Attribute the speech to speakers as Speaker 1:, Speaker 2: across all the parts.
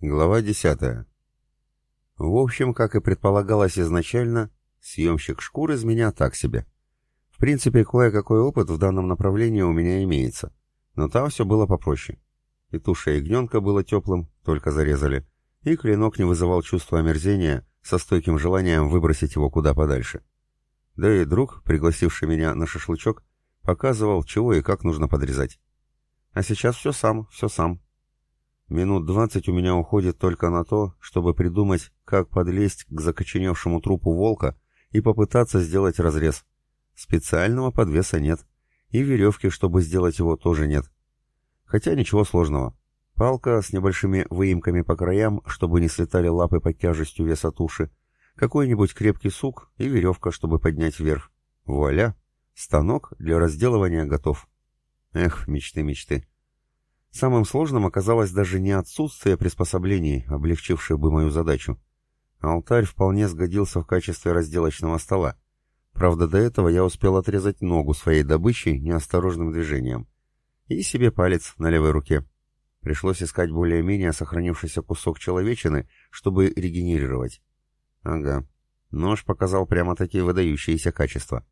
Speaker 1: Глава 10. В общем, как и предполагалось изначально, съемщик шкур из меня так себе. В принципе, кое-какой опыт в данном направлении у меня имеется, но там все было попроще. И туша ягненка было теплым, только зарезали, и клинок не вызывал чувства омерзения со стойким желанием выбросить его куда подальше. Да и друг, пригласивший меня на шашлычок, показывал, чего и как нужно подрезать. А сейчас все сам, все сам. Минут двадцать у меня уходит только на то, чтобы придумать, как подлезть к закоченевшему трупу волка и попытаться сделать разрез. Специального подвеса нет, и веревки, чтобы сделать его, тоже нет. Хотя ничего сложного. Палка с небольшими выемками по краям, чтобы не слетали лапы под тяжестью веса туши, какой-нибудь крепкий сук и веревка, чтобы поднять вверх. Вуаля! Станок для разделывания готов. Эх, мечты, мечты. Самым сложным оказалось даже не отсутствие приспособлений, облегчивших бы мою задачу. Алтарь вполне сгодился в качестве разделочного стола. Правда, до этого я успел отрезать ногу своей добычи неосторожным движением. И себе палец на левой руке. Пришлось искать более-менее сохранившийся кусок человечины, чтобы регенерировать. Ага. Нож показал прямо такие выдающиеся качества.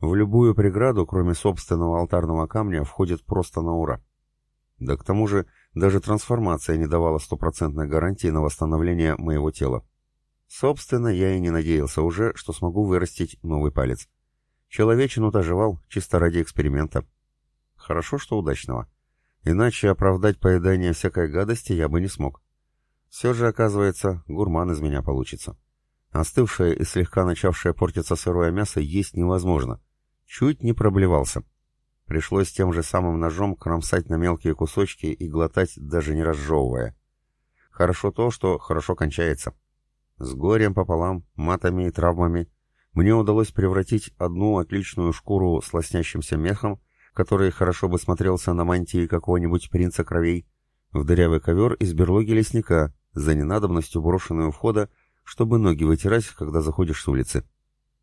Speaker 1: В любую преграду, кроме собственного алтарного камня, входит просто на ура. Да к тому же даже трансформация не давала стопроцентной гарантии на восстановление моего тела. Собственно, я и не надеялся уже, что смогу вырастить новый палец. Человечину-то жевал, чисто ради эксперимента. Хорошо, что удачного. Иначе оправдать поедание всякой гадости я бы не смог. Все же, оказывается, гурман из меня получится. Остывшее и слегка начавшее портиться сырое мясо есть невозможно. Чуть не проблевался. Пришлось тем же самым ножом кромсать на мелкие кусочки и глотать, даже не разжевывая. Хорошо то, что хорошо кончается. С горем пополам, матами и травмами мне удалось превратить одну отличную шкуру с лоснящимся мехом, который хорошо бы смотрелся на мантии какого-нибудь принца кровей, в дырявый ковер из берлоги лесника, за ненадобностью брошенную у входа, чтобы ноги вытирать, когда заходишь с улицы.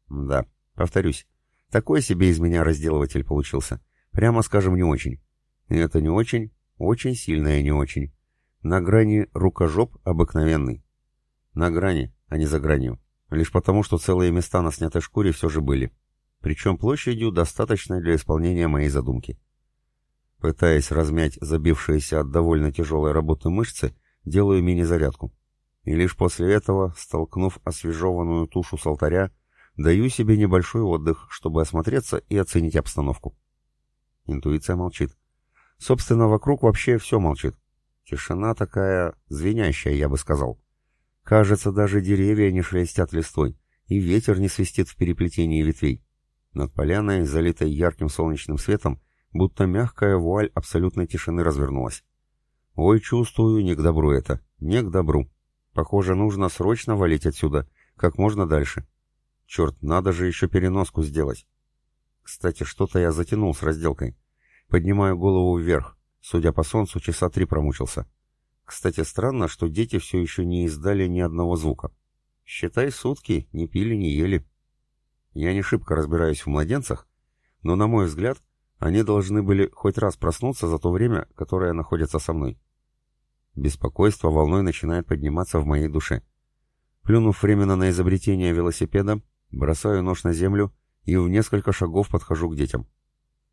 Speaker 1: Да, повторюсь, такой себе из меня разделыватель получился. Прямо скажем, не очень. Это не очень, очень сильное не очень. На грани рукожоп обыкновенный. На грани, а не за гранью. Лишь потому, что целые места на снятой шкуре все же были. Причем площадью достаточной для исполнения моей задумки. Пытаясь размять забившиеся от довольно тяжелой работы мышцы, делаю мини-зарядку. И лишь после этого, столкнув освежеванную тушу с алтаря, даю себе небольшой отдых, чтобы осмотреться и оценить обстановку. Интуиция молчит. Собственно, вокруг вообще все молчит. Тишина такая звенящая, я бы сказал. Кажется, даже деревья не шелестят листвой, и ветер не свистит в переплетении ветвей. Над поляной, залитой ярким солнечным светом, будто мягкая вуаль абсолютной тишины развернулась. Ой, чувствую, не к добру это, не к добру. Похоже, нужно срочно валить отсюда, как можно дальше. Черт, надо же еще переноску сделать. Кстати, что-то я затянул с разделкой. Поднимаю голову вверх. Судя по солнцу, часа три промучился. Кстати, странно, что дети все еще не издали ни одного звука. Считай, сутки не пили, не ели. Я не шибко разбираюсь в младенцах, но, на мой взгляд, они должны были хоть раз проснуться за то время, которое находится со мной. Беспокойство волной начинает подниматься в моей душе. Плюнув временно на изобретение велосипеда, бросаю нож на землю и в несколько шагов подхожу к детям.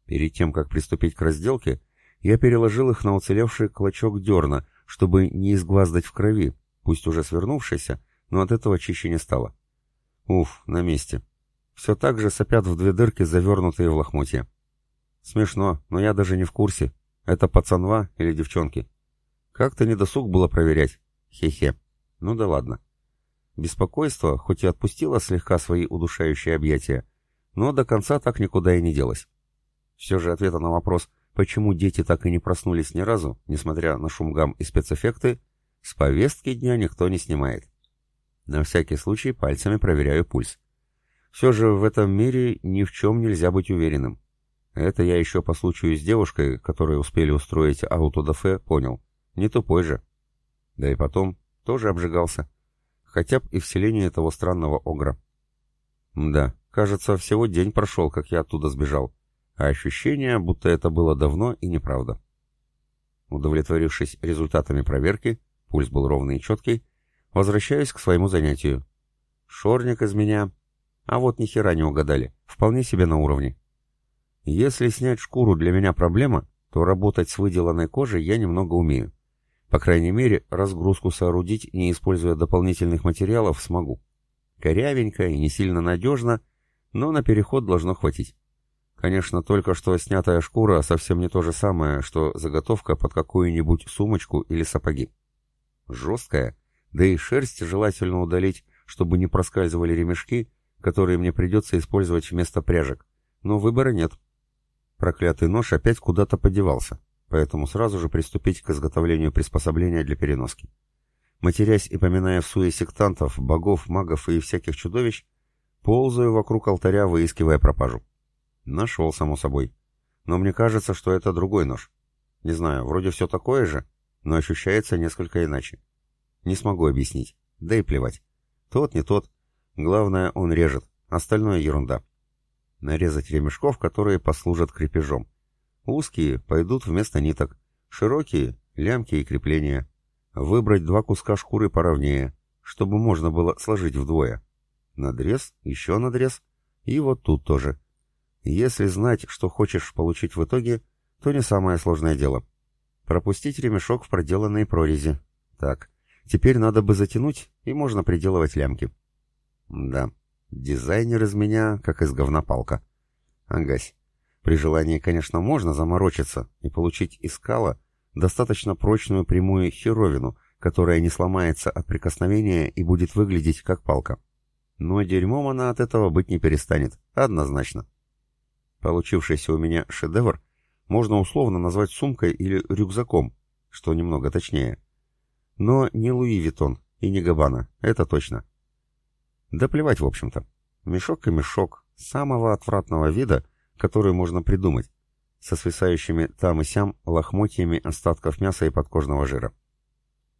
Speaker 1: Перед тем, как приступить к разделке, я переложил их на уцелевший клочок дерна, чтобы не изгваздать в крови, пусть уже свернувшийся, но от этого чище не стало. Уф, на месте. Все так же сопят в две дырки, завернутые в лохмотья. Смешно, но я даже не в курсе, это пацанва или девчонки. Как-то недосуг было проверять. Хе-хе. Ну да ладно. Беспокойство, хоть и отпустило слегка свои удушающие объятия, но до конца так никуда и не делось. Все же ответа на вопрос, почему дети так и не проснулись ни разу, несмотря на шум гам и спецэффекты, с повестки дня никто не снимает. На всякий случай пальцами проверяю пульс. Все же в этом мире ни в чем нельзя быть уверенным. Это я еще по случаю с девушкой, которой успели устроить аутодафе, понял. Не тупой же. Да и потом, тоже обжигался. Хотя бы и вселение того странного огра. Да, Кажется, всего день прошел, как я оттуда сбежал, а ощущение, будто это было давно и неправда. Удовлетворившись результатами проверки, пульс был ровный и четкий, возвращаюсь к своему занятию. Шорник из меня... А вот ни хера не угадали, вполне себе на уровне. Если снять шкуру для меня проблема, то работать с выделанной кожей я немного умею. По крайней мере, разгрузку соорудить, не используя дополнительных материалов, смогу. Корявенько и не сильно надежно, но на переход должно хватить. Конечно, только что снятая шкура совсем не то же самое, что заготовка под какую-нибудь сумочку или сапоги. Жесткая, да и шерсть желательно удалить, чтобы не проскальзывали ремешки, которые мне придется использовать вместо пряжек. Но выбора нет. Проклятый нож опять куда-то подевался, поэтому сразу же приступить к изготовлению приспособления для переноски. Матерясь и поминая в суе сектантов, богов, магов и всяких чудовищ, ползаю вокруг алтаря, выискивая пропажу. Нашел, само собой. Но мне кажется, что это другой нож. Не знаю, вроде все такое же, но ощущается несколько иначе. Не смогу объяснить. Да и плевать. Тот не тот. Главное, он режет. Остальное ерунда. Нарезать ремешков, которые послужат крепежом. Узкие пойдут вместо ниток. Широкие — лямки и крепления. Выбрать два куска шкуры поровнее, чтобы можно было сложить вдвое. Надрез, еще надрез. И вот тут тоже. Если знать, что хочешь получить в итоге, то не самое сложное дело. Пропустить ремешок в проделанные прорези. Так, теперь надо бы затянуть, и можно приделывать лямки. Да, дизайнер из меня, как из говна палка. Агась. При желании, конечно, можно заморочиться и получить из скала достаточно прочную прямую херовину, которая не сломается от прикосновения и будет выглядеть как палка. Но дерьмом она от этого быть не перестанет, однозначно. Получившийся у меня шедевр можно условно назвать сумкой или рюкзаком, что немного точнее. Но не Луи Виттон и не Габана, это точно. Да плевать, в общем-то. Мешок и мешок, самого отвратного вида, который можно придумать, со свисающими там и сям лохмотьями остатков мяса и подкожного жира.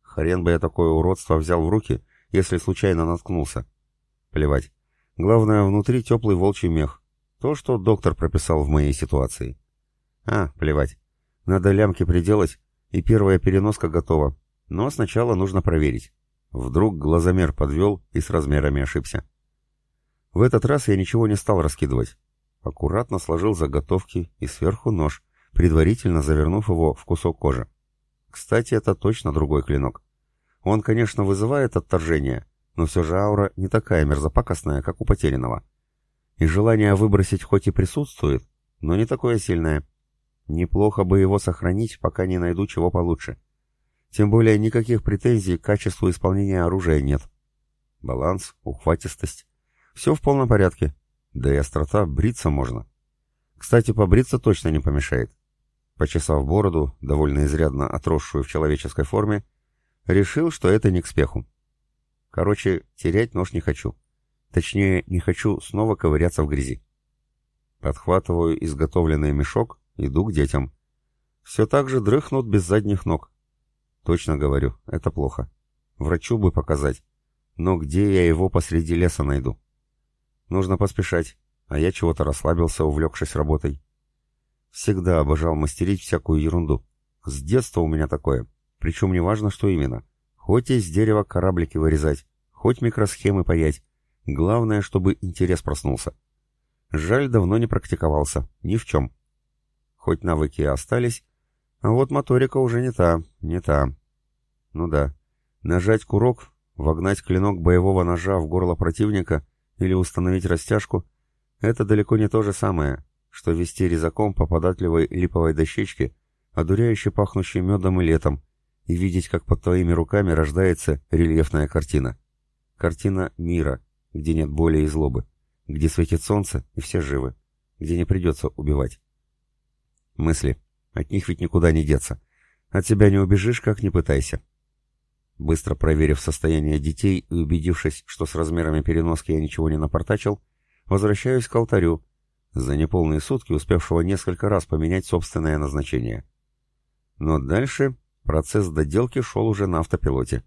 Speaker 1: Хрен бы я такое уродство взял в руки, если случайно наткнулся. Плевать. Главное, внутри теплый волчий мех, то, что доктор прописал в моей ситуации. А, плевать. Надо лямки приделать, и первая переноска готова. Но сначала нужно проверить. Вдруг глазомер подвел и с размерами ошибся. В этот раз я ничего не стал раскидывать. Аккуратно сложил заготовки и сверху нож, предварительно завернув его в кусок кожи. Кстати, это точно другой клинок. Он, конечно, вызывает отторжение, но все же аура не такая мерзопакостная, как у потерянного. И желание выбросить хоть и присутствует, но не такое сильное. Неплохо бы его сохранить, пока не найду чего получше. Тем более никаких претензий к качеству исполнения оружия нет. Баланс, ухватистость. Все в полном порядке. Да и острота бриться можно. Кстати, побриться точно не помешает. Почесав бороду, довольно изрядно отросшую в человеческой форме, решил, что это не к спеху. Короче, терять нож не хочу. Точнее, не хочу снова ковыряться в грязи. Подхватываю изготовленный мешок, иду к детям. Все так же дрыхнут без задних ног. Точно говорю, это плохо. Врачу бы показать. Но где я его посреди леса найду? Нужно поспешать, а я чего-то расслабился, увлекшись работой. Всегда обожал мастерить всякую ерунду. С детства у меня такое. Причем не важно, что именно. Хоть из дерева кораблики вырезать, хоть микросхемы паять, Главное, чтобы интерес проснулся. Жаль, давно не практиковался. Ни в чем. Хоть навыки и остались, а вот моторика уже не та, не та. Ну да. Нажать курок, вогнать клинок боевого ножа в горло противника или установить растяжку — это далеко не то же самое, что вести резаком по податливой липовой дощечке, одуряюще пахнущей медом и летом, и видеть, как под твоими руками рождается рельефная картина. Картина мира, где нет боли и злобы, где светит солнце и все живы, где не придется убивать. Мысли. От них ведь никуда не деться. От себя не убежишь, как ни пытайся. Быстро проверив состояние детей и убедившись, что с размерами переноски я ничего не напортачил, возвращаюсь к алтарю, за неполные сутки успевшего несколько раз поменять собственное назначение. Но дальше процесс доделки шел уже на автопилоте.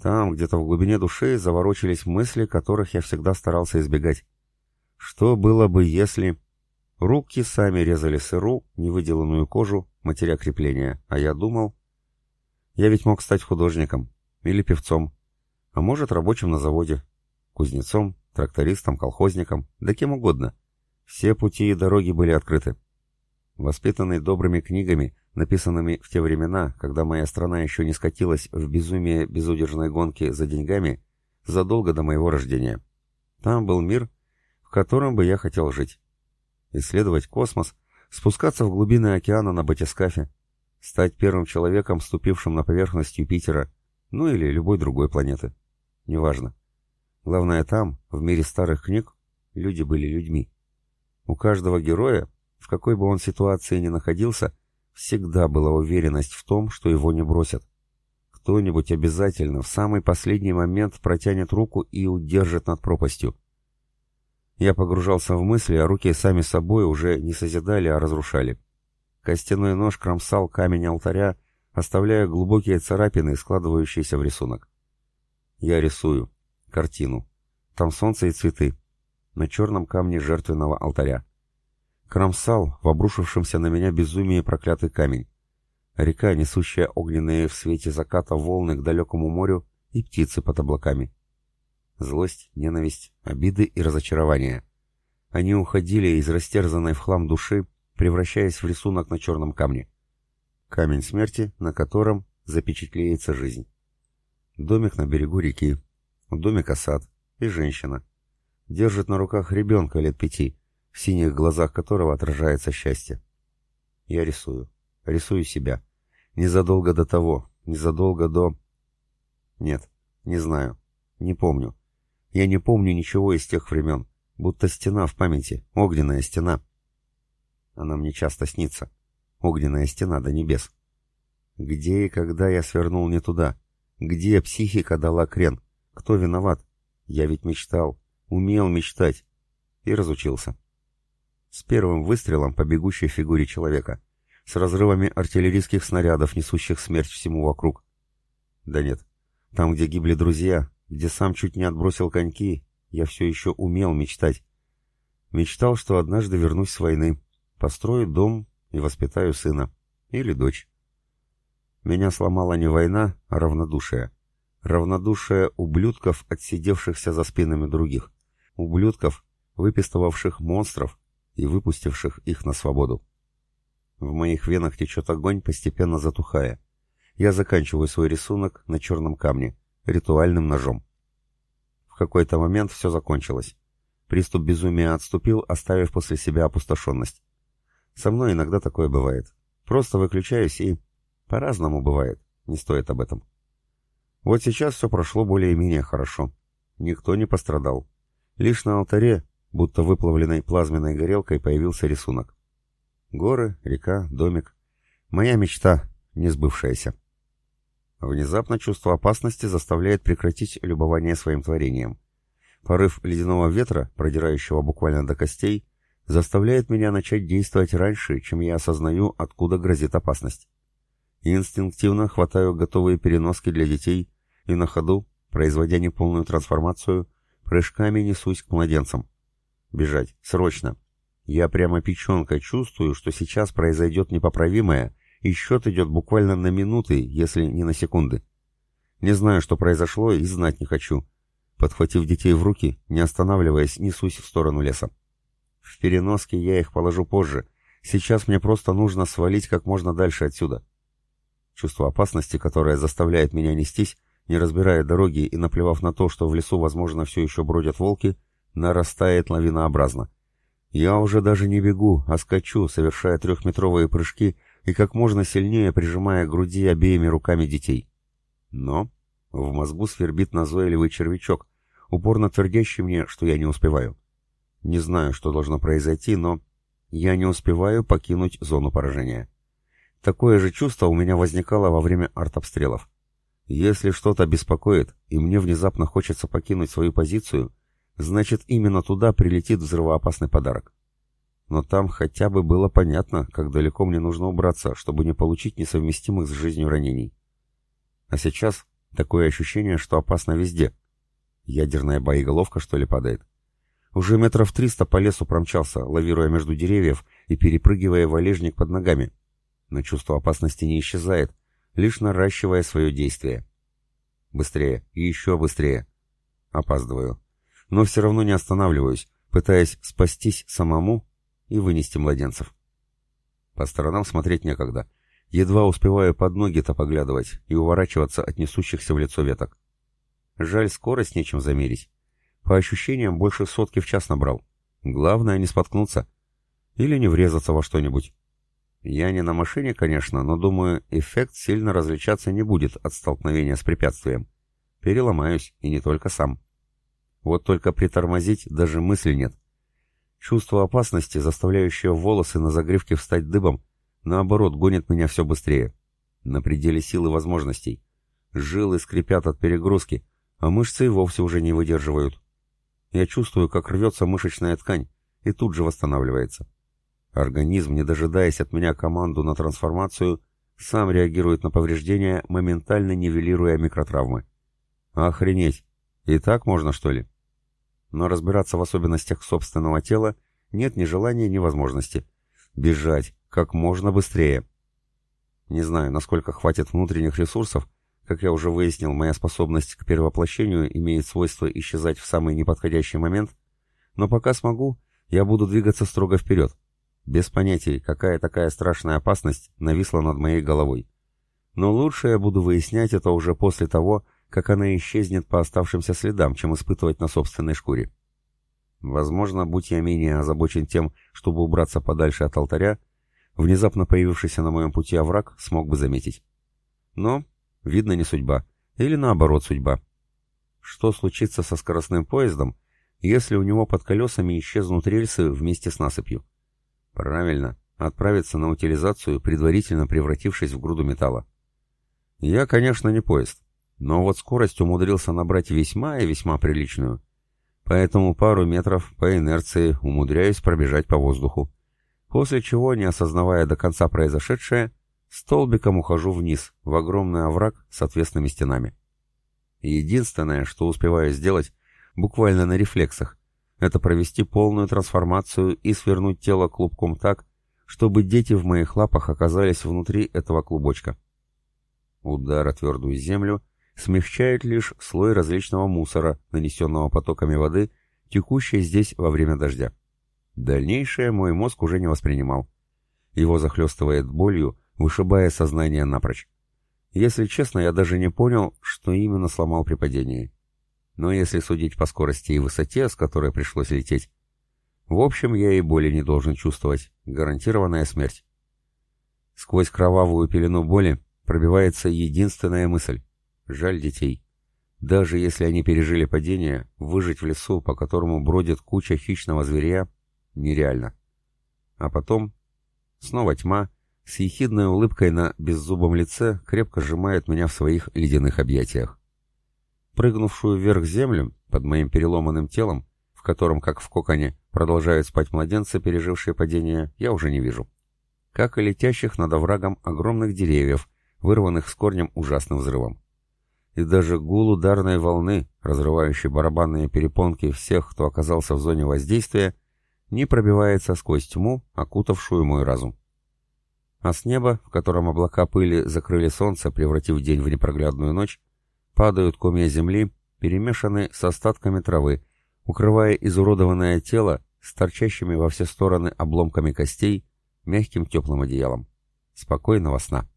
Speaker 1: Там, где-то в глубине души, заворочились мысли, которых я всегда старался избегать. Что было бы, если... Руки сами резали сыру, невыделанную кожу, матеря крепления, а я думал... Я ведь мог стать художником или певцом, а может рабочим на заводе, кузнецом, трактористом, колхозником, да кем угодно. Все пути и дороги были открыты. Воспитанный добрыми книгами, написанными в те времена, когда моя страна еще не скатилась в безумие безудержной гонки за деньгами, задолго до моего рождения. Там был мир, в котором бы я хотел жить. Исследовать космос, спускаться в глубины океана на батискафе, стать первым человеком, ступившим на поверхность Юпитера, ну или любой другой планеты. Неважно. Главное там, в мире старых книг, люди были людьми. У каждого героя, в какой бы он ситуации ни находился, всегда была уверенность в том, что его не бросят. Кто-нибудь обязательно в самый последний момент протянет руку и удержит над пропастью. Я погружался в мысли, а руки сами собой уже не созидали, а разрушали. Костяной нож кромсал камень алтаря, оставляя глубокие царапины, складывающиеся в рисунок. Я рисую. Картину. Там солнце и цветы. На черном камне жертвенного алтаря. Кромсал в обрушившемся на меня безумие проклятый камень. Река, несущая огненные в свете заката волны к далекому морю, и птицы под облаками. Злость, ненависть, обиды и разочарования. Они уходили из растерзанной в хлам души, превращаясь в рисунок на черном камне. Камень смерти, на котором запечатлеется жизнь. Домик на берегу реки, домик осад и женщина. Держит на руках ребенка лет пяти, в синих глазах которого отражается счастье. Я рисую. Рисую себя. Незадолго до того, незадолго до... Нет, не знаю. Не помню. Я не помню ничего из тех времен. Будто стена в памяти, огненная стена. Она мне часто снится. Огненная стена до небес. Где и когда я свернул не туда? Где психика дала крен? Кто виноват? Я ведь мечтал, умел мечтать. И разучился с первым выстрелом по бегущей фигуре человека, с разрывами артиллерийских снарядов, несущих смерть всему вокруг. Да нет, там, где гибли друзья, где сам чуть не отбросил коньки, я все еще умел мечтать. Мечтал, что однажды вернусь с войны, построю дом и воспитаю сына. Или дочь. Меня сломала не война, а равнодушие. Равнодушие ублюдков, отсидевшихся за спинами других. Ублюдков, выпистывавших монстров, и выпустивших их на свободу. В моих венах течет огонь, постепенно затухая. Я заканчиваю свой рисунок на черном камне, ритуальным ножом. В какой-то момент все закончилось. Приступ безумия отступил, оставив после себя опустошенность. Со мной иногда такое бывает. Просто выключаюсь и... По-разному бывает, не стоит об этом. Вот сейчас все прошло более-менее хорошо. Никто не пострадал. Лишь на алтаре будто выплавленной плазменной горелкой появился рисунок. Горы, река, домик. Моя мечта, не сбывшаяся. Внезапно чувство опасности заставляет прекратить любование своим творением. Порыв ледяного ветра, продирающего буквально до костей, заставляет меня начать действовать раньше, чем я осознаю, откуда грозит опасность. Инстинктивно хватаю готовые переноски для детей и на ходу, производя неполную трансформацию, прыжками несусь к младенцам. Бежать. Срочно. Я прямо печенкой чувствую, что сейчас произойдет непоправимое, и счет идет буквально на минуты, если не на секунды. Не знаю, что произошло, и знать не хочу. Подхватив детей в руки, не останавливаясь, несусь в сторону леса. В переноске я их положу позже. Сейчас мне просто нужно свалить как можно дальше отсюда. Чувство опасности, которое заставляет меня нестись, не разбирая дороги и наплевав на то, что в лесу, возможно, все еще бродят волки, нарастает лавинообразно. Я уже даже не бегу, а скачу, совершая трехметровые прыжки и как можно сильнее прижимая к груди обеими руками детей. Но в мозгу свербит назойливый червячок, упорно твердящий мне, что я не успеваю. Не знаю, что должно произойти, но я не успеваю покинуть зону поражения. Такое же чувство у меня возникало во время артобстрелов. Если что-то беспокоит, и мне внезапно хочется покинуть свою позицию — значит именно туда прилетит взрывоопасный подарок. Но там хотя бы было понятно, как далеко мне нужно убраться, чтобы не получить несовместимых с жизнью ранений. А сейчас такое ощущение, что опасно везде. Ядерная боеголовка, что ли, падает? Уже метров триста по лесу промчался, лавируя между деревьев и перепрыгивая валежник под ногами. Но чувство опасности не исчезает, лишь наращивая свое действие. Быстрее, еще быстрее. Опаздываю. Но все равно не останавливаюсь, пытаясь спастись самому и вынести младенцев. По сторонам смотреть некогда. Едва успеваю под ноги-то поглядывать и уворачиваться от несущихся в лицо веток. Жаль, скорость нечем замерить. По ощущениям, больше сотки в час набрал. Главное не споткнуться. Или не врезаться во что-нибудь. Я не на машине, конечно, но думаю, эффект сильно различаться не будет от столкновения с препятствием. Переломаюсь, и не только сам. Вот только притормозить даже мысли нет. Чувство опасности, заставляющее волосы на загривке встать дыбом, наоборот, гонит меня все быстрее. На пределе сил и возможностей. Жилы скрипят от перегрузки, а мышцы вовсе уже не выдерживают. Я чувствую, как рвется мышечная ткань, и тут же восстанавливается. Организм, не дожидаясь от меня команду на трансформацию, сам реагирует на повреждения, моментально нивелируя микротравмы. Охренеть! И так можно, что ли? Но разбираться в особенностях собственного тела нет ни желания, ни возможности. Бежать как можно быстрее. Не знаю, насколько хватит внутренних ресурсов, как я уже выяснил, моя способность к перевоплощению имеет свойство исчезать в самый неподходящий момент, но пока смогу, я буду двигаться строго вперед, без понятий, какая такая страшная опасность нависла над моей головой. Но лучше я буду выяснять это уже после того, как она исчезнет по оставшимся следам, чем испытывать на собственной шкуре. Возможно, будь я менее озабочен тем, чтобы убраться подальше от алтаря, внезапно появившийся на моем пути овраг смог бы заметить. Но, видно, не судьба. Или наоборот судьба. Что случится со скоростным поездом, если у него под колесами исчезнут рельсы вместе с насыпью? Правильно, отправиться на утилизацию, предварительно превратившись в груду металла. Я, конечно, не поезд, но вот скорость умудрился набрать весьма и весьма приличную. Поэтому пару метров по инерции умудряюсь пробежать по воздуху. После чего, не осознавая до конца произошедшее, столбиком ухожу вниз, в огромный овраг с отвесными стенами. Единственное, что успеваю сделать, буквально на рефлексах, это провести полную трансформацию и свернуть тело клубком так, чтобы дети в моих лапах оказались внутри этого клубочка. Удар о твердую землю — смягчает лишь слой различного мусора, нанесенного потоками воды, текущей здесь во время дождя. Дальнейшее мой мозг уже не воспринимал. Его захлестывает болью, вышибая сознание напрочь. Если честно, я даже не понял, что именно сломал при падении. Но если судить по скорости и высоте, с которой пришлось лететь, в общем, я и боли не должен чувствовать. Гарантированная смерть. Сквозь кровавую пелену боли пробивается единственная мысль. Жаль детей. Даже если они пережили падение, выжить в лесу, по которому бродит куча хищного зверя, нереально. А потом снова тьма, с ехидной улыбкой на беззубом лице крепко сжимает меня в своих ледяных объятиях. Прыгнувшую вверх землю под моим переломанным телом, в котором, как в коконе, продолжают спать младенцы, пережившие падение, я уже не вижу. Как и летящих над оврагом огромных деревьев, вырванных с корнем ужасным взрывом и даже гул ударной волны, разрывающей барабанные перепонки всех, кто оказался в зоне воздействия, не пробивается сквозь тьму, окутавшую мой разум. А с неба, в котором облака пыли закрыли солнце, превратив день в непроглядную ночь, падают комья земли, перемешанные с остатками травы, укрывая изуродованное тело с торчащими во все стороны обломками костей, мягким теплым одеялом. Спокойного сна.